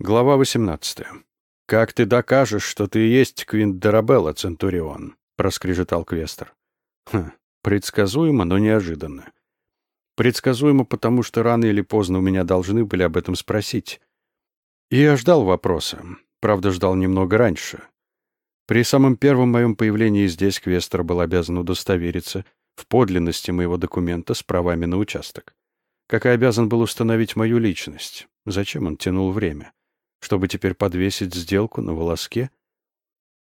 Глава 18. «Как ты докажешь, что ты и есть Квинт Дарабелла, Центурион?» — проскрежетал Квестер. «Хм, предсказуемо, но неожиданно. Предсказуемо, потому что рано или поздно у меня должны были об этом спросить. И я ждал вопроса. Правда, ждал немного раньше. При самом первом моем появлении здесь Квестер был обязан удостовериться в подлинности моего документа с правами на участок. Как и обязан был установить мою личность. Зачем он тянул время? Чтобы теперь подвесить сделку на волоске?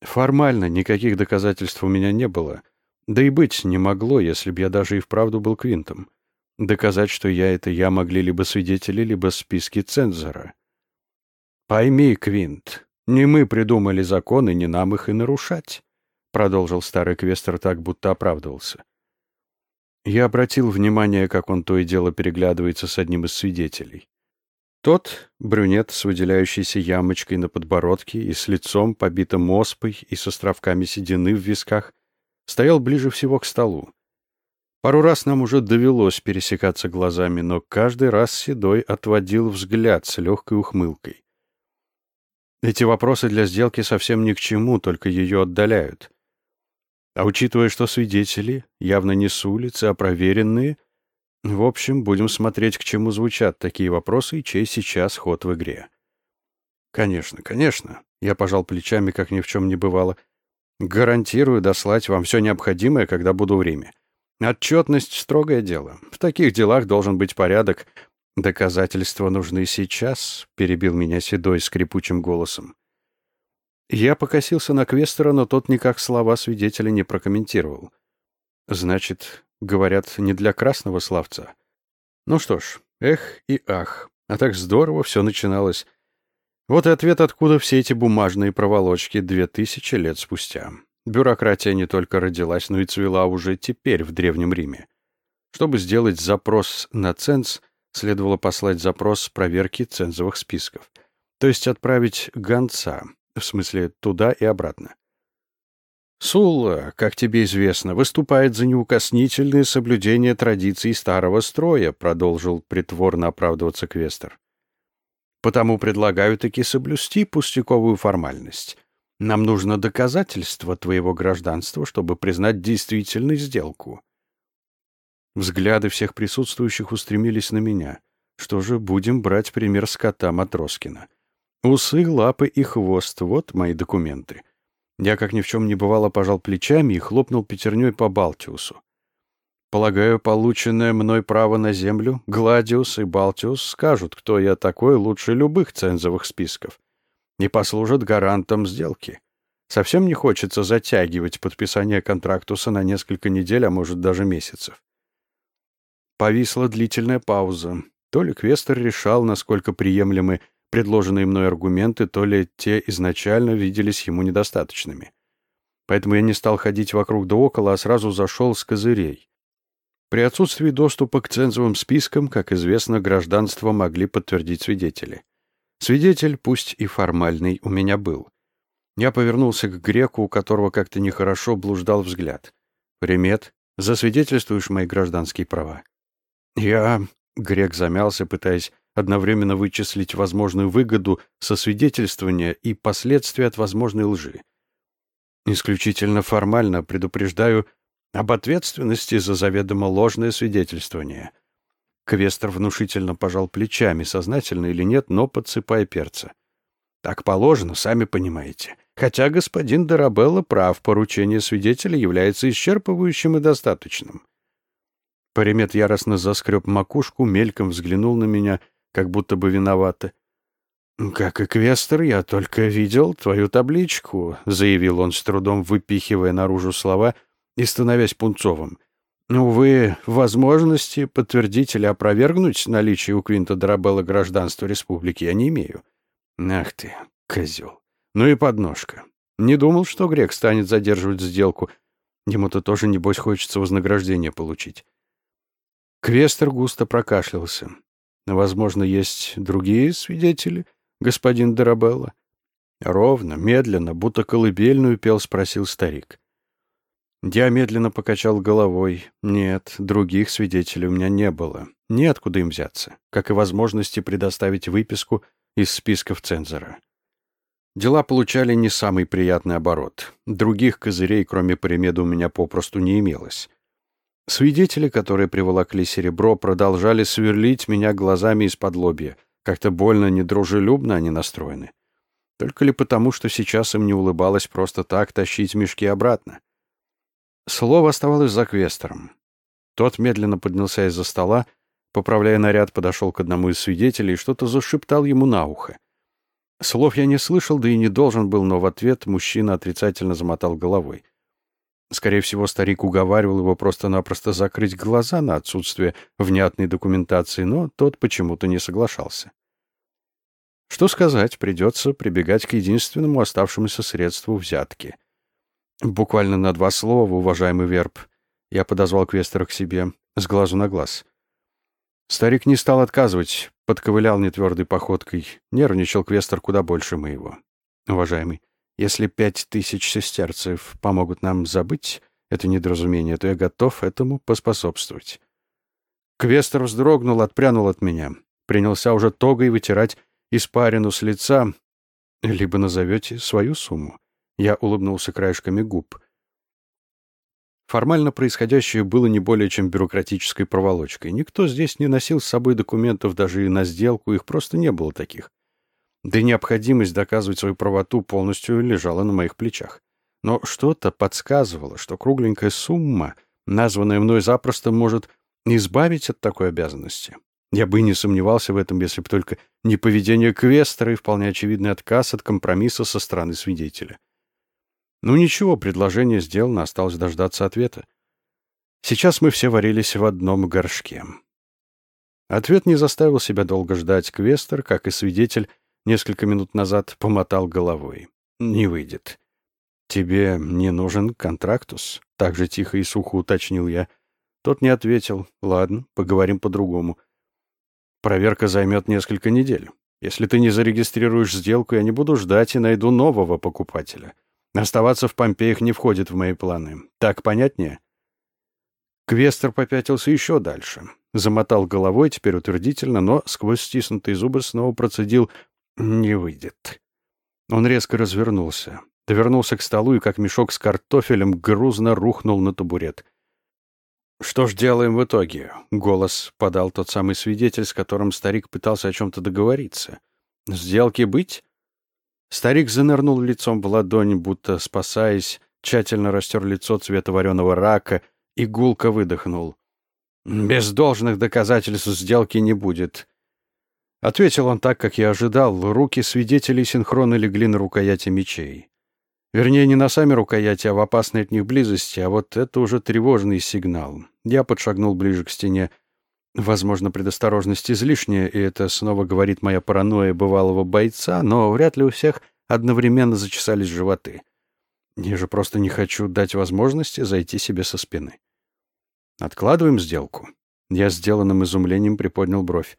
Формально никаких доказательств у меня не было. Да и быть не могло, если б я даже и вправду был Квинтом. Доказать, что я — это я, могли либо свидетели, либо списки цензора. «Пойми, Квинт, не мы придумали законы, не нам их и нарушать», — продолжил старый Квестер так, будто оправдывался. Я обратил внимание, как он то и дело переглядывается с одним из свидетелей. Тот, брюнет с выделяющейся ямочкой на подбородке и с лицом, побитым оспой и с островками седины в висках, стоял ближе всего к столу. Пару раз нам уже довелось пересекаться глазами, но каждый раз Седой отводил взгляд с легкой ухмылкой. Эти вопросы для сделки совсем ни к чему, только ее отдаляют. А учитывая, что свидетели явно не с улицы, а проверенные, в общем, будем смотреть, к чему звучат такие вопросы и чей сейчас ход в игре. Конечно, конечно. Я пожал плечами, как ни в чем не бывало. Гарантирую дослать вам все необходимое, когда буду в Риме. Отчетность — строгое дело. В таких делах должен быть порядок. Доказательства нужны сейчас, — перебил меня Седой скрипучим голосом. Я покосился на Квестера, но тот никак слова свидетеля не прокомментировал. Значит, Говорят, не для красного славца. Ну что ж, эх и ах. А так здорово все начиналось. Вот и ответ, откуда все эти бумажные проволочки две тысячи лет спустя. Бюрократия не только родилась, но и цвела уже теперь в Древнем Риме. Чтобы сделать запрос на ценз, следовало послать запрос проверки цензовых списков. То есть отправить гонца, в смысле туда и обратно. Сулла, как тебе известно, выступает за неукоснительное соблюдение традиций старого строя, продолжил притворно оправдываться Квестер. Потому предлагаю таки соблюсти пустяковую формальность. Нам нужно доказательство твоего гражданства, чтобы признать действительной сделку. Взгляды всех присутствующих устремились на меня. Что же, будем брать пример скота Матроскина. Усы, лапы и хвост — вот мои документы. Я, как ни в чем не бывало, пожал плечами и хлопнул пятерней по Балтиусу. Полагаю, полученное мной право на землю, Гладиус и Балтиус скажут, кто я такой лучше любых цензовых списков, и послужат гарантом сделки. Совсем не хочется затягивать подписание контрактуса на несколько недель, а может даже месяцев. Повисла длительная пауза. То ли Квестер решал, насколько приемлемы предложенные мной аргументы, то ли те изначально виделись ему недостаточными. Поэтому я не стал ходить вокруг да около, а сразу зашел с козырей. При отсутствии доступа к цензовым спискам, как известно, гражданство могли подтвердить свидетели. Свидетель, пусть и формальный, у меня был. Я повернулся к греку, у которого как-то нехорошо блуждал взгляд. «Примет, засвидетельствуешь мои гражданские права?» «Я...» — грек замялся, пытаясь одновременно вычислить возможную выгоду со свидетельствования и последствия от возможной лжи. Исключительно формально предупреждаю об ответственности за заведомо ложное свидетельствование. Квестер внушительно пожал плечами, сознательно или нет, но подсыпая перца. Так положено, сами понимаете. Хотя господин Дарабелла прав, поручение свидетеля является исчерпывающим и достаточным. Паримет яростно заскреб макушку, мельком взглянул на меня — как будто бы виноваты. «Как эквестер, я только видел твою табличку», — заявил он с трудом, выпихивая наружу слова и становясь пунцовым. «Увы, возможности подтвердить или опровергнуть наличие у Квинта Драбелла гражданства республики я не имею». «Ах ты, козел! Ну и подножка. Не думал, что грек станет задерживать сделку. Ему-то тоже, небось, хочется вознаграждение получить». Квестер густо прокашлялся. Возможно, есть другие свидетели, господин Дарабелла? Ровно, медленно, будто колыбельную пел, спросил старик. Я медленно покачал головой. Нет, других свидетелей у меня не было. Неоткуда им взяться, как и возможности предоставить выписку из списков цензора. Дела получали не самый приятный оборот. Других козырей, кроме Примеда, у меня попросту не имелось. Свидетели, которые приволокли серебро, продолжали сверлить меня глазами из-под лобья. Как-то больно недружелюбно они настроены. Только ли потому, что сейчас им не улыбалось просто так тащить мешки обратно? Слово оставалось за квестором. Тот медленно поднялся из-за стола, поправляя наряд, подошел к одному из свидетелей и что-то зашептал ему на ухо. Слов я не слышал, да и не должен был, но в ответ мужчина отрицательно замотал головой. Скорее всего, старик уговаривал его просто-напросто закрыть глаза на отсутствие внятной документации, но тот почему-то не соглашался. Что сказать, придется прибегать к единственному оставшемуся средству взятки. Буквально на два слова, уважаемый верб. Я подозвал Квестера к себе, с глазу на глаз. Старик не стал отказывать, подковылял нетвердой походкой. Нервничал Квестер куда больше моего. Уважаемый, если пять тысяч сестерцев помогут нам забыть это недоразумение, то я готов этому поспособствовать. Квестер вздрогнул, отпрянул от меня. Принялся уже тогой вытирать испарину с лица. Либо назовете свою сумму. Я улыбнулся краешками губ. Формально происходящее было не более чем бюрократической проволочкой. Никто здесь не носил с собой документов даже и на сделку, их просто не было таких. Да и необходимость доказывать свою правоту полностью лежала на моих плечах. Но что-то подсказывало, что кругленькая сумма, названная мной запросто, может избавить от такой обязанности. Я бы не сомневался в этом, если бы только не поведение Квестера и вполне очевидный отказ от компромисса со стороны свидетеля. Ну ничего, предложение сделано, осталось дождаться ответа. Сейчас мы все варились в одном горшке. Ответ не заставил себя долго ждать. Квестер, как и свидетель, несколько минут назад помотал головой. «Не выйдет». «Тебе не нужен контрактус?» — так же тихо и сухо уточнил я. Тот не ответил. «Ладно, поговорим по-другому. Проверка займет несколько недель. Если ты не зарегистрируешь сделку, я не буду ждать и найду нового покупателя. Оставаться в Помпеях не входит в мои планы. Так понятнее?» Квестер попятился еще дальше. Замотал головой, теперь утвердительно, но сквозь стиснутые зубы снова процедил «не выйдет». Он резко развернулся, довернулся к столу и, как мешок с картофелем, грузно рухнул на табурет. «Что ж делаем в итоге?» — голос подал тот самый свидетель, с которым старик пытался о чем-то договориться. «Сделки быть?» Старик занырнул лицом в ладонь, будто спасаясь, тщательно растер лицо цвета вареного рака и гулко выдохнул. «Без должных доказательств сделки не будет». Ответил он так, как я ожидал. Руки свидетелей синхронно легли на рукояти мечей. Вернее, не на сами рукояти, а в опасной от них близости, а вот это уже тревожный сигнал. Я подшагнул ближе к стене. Возможно, предосторожность излишняя, и это снова говорит моя паранойя бывалого бойца, но вряд ли у всех одновременно зачесались животы. Я же просто не хочу дать возможности зайти себе со спины. Откладываем сделку. Я сделанным изумлением приподнял бровь.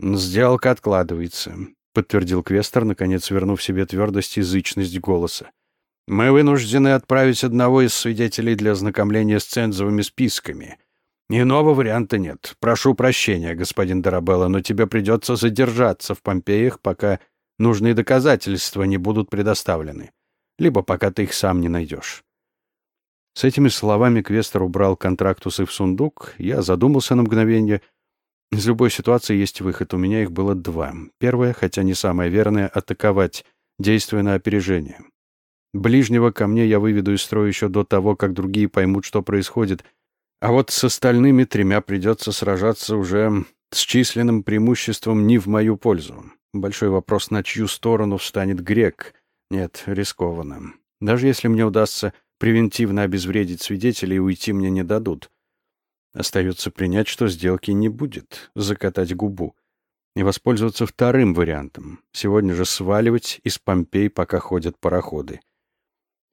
«Сделка откладывается», — подтвердил Квестер, наконец вернув себе твердость и язычность голоса. «Мы вынуждены отправить одного из свидетелей для ознакомления с цензовыми списками. Иного варианта нет. Прошу прощения, господин Дарабелла, но тебе придется задержаться в Помпеях, пока нужные доказательства не будут предоставлены. Либо пока ты их сам не найдешь. С этими словами Квестер убрал контрактусы в сундук. Я задумался на мгновение. Из любой ситуации есть выход. У меня их было два. Первое, хотя не самое верное, — атаковать, действуя на опережение. Ближнего ко мне я выведу из строя еще до того, как другие поймут, что происходит — а вот с остальными тремя придется сражаться уже с численным преимуществом не в мою пользу. Большой вопрос, на чью сторону встанет грек. Нет, рискованно. Даже если мне удастся превентивно обезвредить свидетелей, уйти мне не дадут. Остается принять, что сделки не будет, закатать губу и воспользоваться вторым вариантом. Сегодня же сваливать из Помпей, пока ходят пароходы.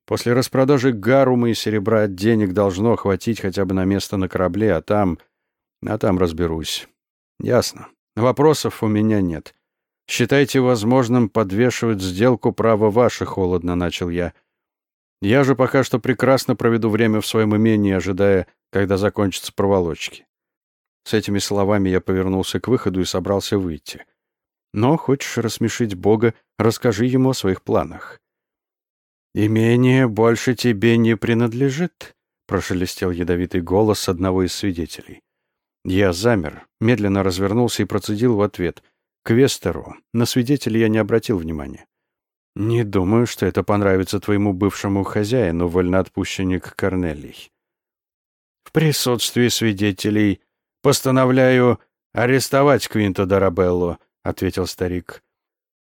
После распродажи гарума и серебра денег должно хватить хотя бы на место на корабле, а там... А там разберусь. Ясно. Вопросов у меня нет. Считайте возможным подвешивать сделку право ваше, холодно начал я. Я же пока что прекрасно проведу время в своем имении, ожидая, когда закончатся проволочки. С этими словами я повернулся к выходу и собрался выйти. Но хочешь рассмешить Бога, расскажи ему о своих планах». «Имение больше тебе не принадлежит», — прошелестел ядовитый голос одного из свидетелей. Я замер, медленно развернулся и процедил в ответ. К Вестеру. На свидетеля я не обратил внимания. «Не думаю, что это понравится твоему бывшему хозяину, вольноотпущенник Корнелий». «В присутствии свидетелей постановляю арестовать Квинта Дарабелло», — ответил старик.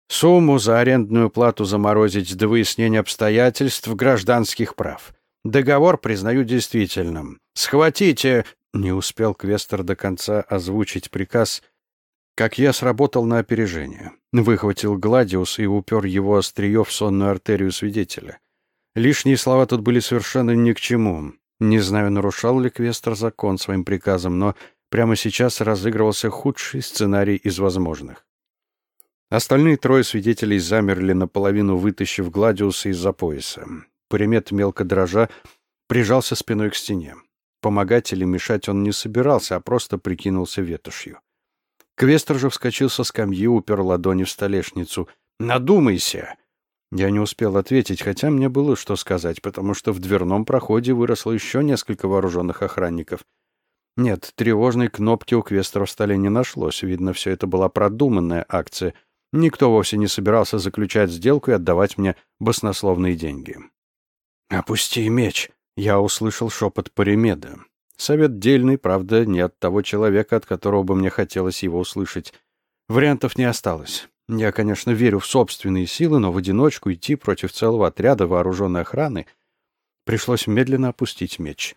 «Сумму за арендную плату заморозить до выяснения обстоятельств гражданских прав. Договор признаю действительным. Схватите...» Не успел Квестер до конца озвучить приказ, как я сработал на опережение. Выхватил Гладиус и упер его острие в сонную артерию свидетеля. Лишние слова тут были совершенно ни к чему. Не знаю, нарушал ли Квестер закон своим приказом, но прямо сейчас разыгрывался худший сценарий из возможных. Остальные трое свидетелей замерли наполовину, вытащив Гладиуса из-за пояса. Пулемет мелко дрожа прижался спиной к стене. Помогать или мешать он не собирался, а просто прикинулся ветошью. Квестер же вскочил со скамьи, упер ладони в столешницу. «Надумайся!» Я не успел ответить, хотя мне было что сказать, потому что в дверном проходе выросло еще несколько вооруженных охранников. Нет, тревожной кнопки у Квестера в столе не нашлось. Видно, все это была продуманная акция. Никто вовсе не собирался заключать сделку и отдавать мне баснословные деньги. «Опусти меч!» — я услышал шепот Паримеда. Совет дельный, правда, не от того человека, от которого бы мне хотелось его услышать. Вариантов не осталось. Я, конечно, верю в собственные силы, но в одиночку идти против целого отряда вооруженной охраны пришлось медленно опустить меч.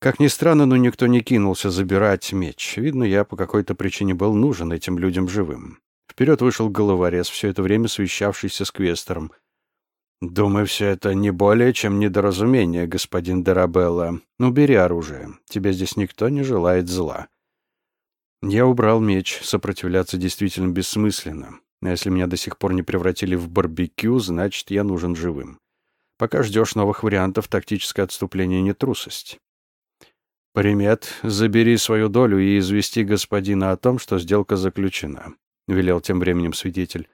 Как ни странно, но никто не кинулся забирать меч. Видно, я по какой-то причине был нужен этим людям живым. Вперед вышел головорез, все это время свещавшийся с квестером — «Думаю, все это не более, чем недоразумение, господин Дарабелла. Убери оружие. Тебе здесь никто не желает зла». Я убрал меч. Сопротивляться действительно бессмысленно. А если меня до сих пор не превратили в барбекю, значит, я нужен живым. Пока ждешь новых вариантов, тактическое отступление не трусость. «Примет, забери свою долю и извести господина о том, что сделка заключена», — велел тем временем свидетель.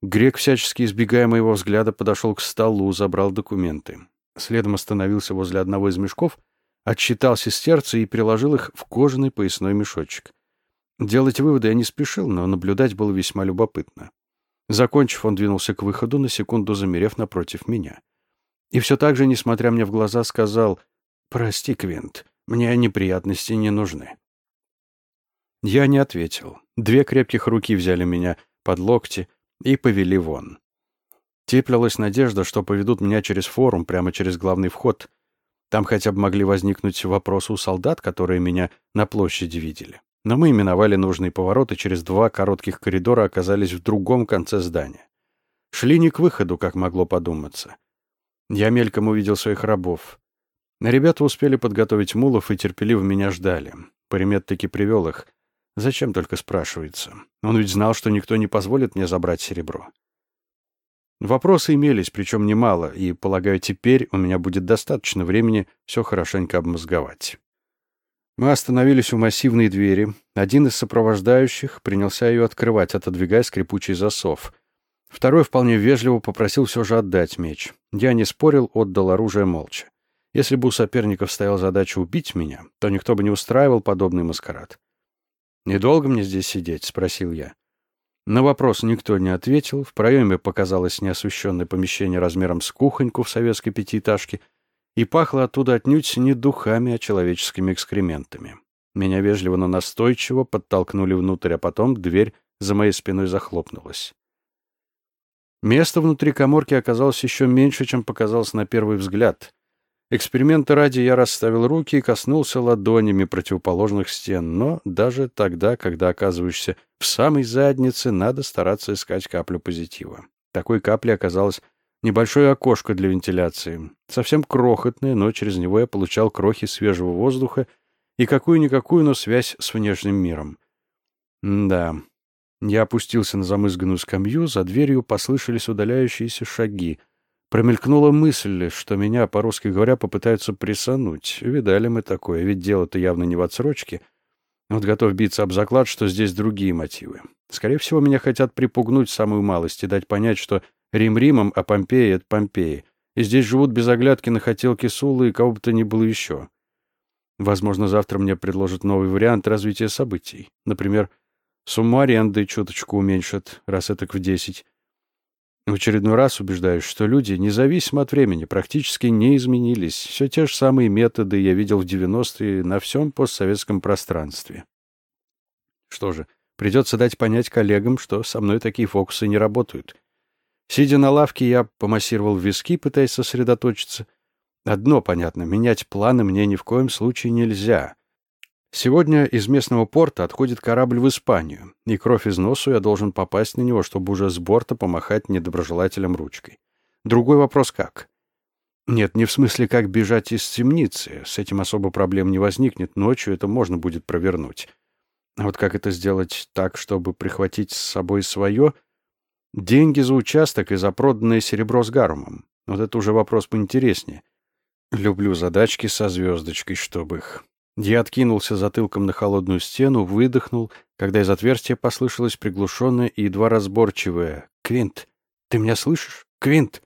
Грек, всячески избегая моего взгляда, подошел к столу, забрал документы. Следом остановился возле одного из мешков, отсчитал сестерцы и переложил их в кожаный поясной мешочек. Делать выводы я не спешил, но наблюдать было весьма любопытно. Закончив, он двинулся к выходу, на секунду замерев напротив меня. И все так же, несмотря мне в глаза, сказал «Прости, Квинт, мне неприятности не нужны». Я не ответил. Две крепких руки взяли меня под локти, и повели вон. Теплилась надежда, что поведут меня через форум, прямо через главный вход. Там хотя бы могли возникнуть вопросы у солдат, которые меня на площади видели. Но мы именовали нужный поворот и через два коротких коридора оказались в другом конце здания. Шли не к выходу, как могло подуматься. Я мельком увидел своих рабов. Ребята успели подготовить мулов и терпеливо меня ждали. Паримет таки привел их — Зачем только спрашивается? Он ведь знал, что никто не позволит мне забрать серебро. Вопросы имелись, причем немало, и, полагаю, теперь у меня будет достаточно времени все хорошенько обмозговать. Мы остановились у массивной двери. Один из сопровождающих принялся ее открывать, отодвигая скрипучий засов. Второй вполне вежливо попросил все же отдать меч. Я не спорил, отдал оружие молча. Если бы у соперников стояла задача убить меня, то никто бы не устраивал подобный маскарад. «Недолго мне здесь сидеть?» — спросил я. На вопрос никто не ответил. В проеме показалось неосвещенное помещение размером с кухоньку в советской пятиэтажке, и пахло оттуда отнюдь не духами, а человеческими экскрементами. Меня вежливо, но настойчиво подтолкнули внутрь, а потом дверь за моей спиной захлопнулась. Место внутри коморки оказалось еще меньше, чем показалось на первый взгляд. Эксперимента ради я расставил руки и коснулся ладонями противоположных стен, но даже тогда, когда оказываешься в самой заднице, надо стараться искать каплю позитива. Такой каплей оказалось небольшое окошко для вентиляции, совсем крохотное, но через него я получал крохи свежего воздуха и какую-никакую, но связь с внешним миром. М да. Я опустился на замызганную скамью, за дверью послышались удаляющиеся шаги — Промелькнула мысль, что меня, по-русски говоря, попытаются присануть. Видали мы такое, ведь дело-то явно не в отсрочке. Вот готов биться об заклад, что здесь другие мотивы. Скорее всего, меня хотят припугнуть самую малость и дать понять, что Рим Римом, а Помпеи — это Помпеи. И здесь живут без оглядки на хотелки Сулы и кого бы то ни было еще. Возможно, завтра мне предложат новый вариант развития событий. Например, сумму аренды чуточку уменьшат, раз это в десять. В очередной раз убеждаюсь, что люди, независимо от времени, практически не изменились. Все те же самые методы я видел в 90-е на всем постсоветском пространстве. Что же, придется дать понять коллегам, что со мной такие фокусы не работают. Сидя на лавке, я помассировал виски, пытаясь сосредоточиться. Одно понятно, менять планы мне ни в коем случае нельзя. Сегодня из местного порта отходит корабль в Испанию, и кровь из носу я должен попасть на него, чтобы уже с борта помахать недоброжелателям ручкой. Другой вопрос как? Нет, не в смысле, как бежать из темницы. С этим особо проблем не возникнет. Ночью это можно будет провернуть. А вот как это сделать так, чтобы прихватить с собой свое — Деньги за участок и за проданное серебро с гарумом. Вот это уже вопрос поинтереснее. Люблю задачки со звездочкой, чтобы их... Я откинулся затылком на холодную стену, выдохнул, когда из отверстия послышалось приглушенное и едва разборчивое «Квинт, ты меня слышишь? Квинт!»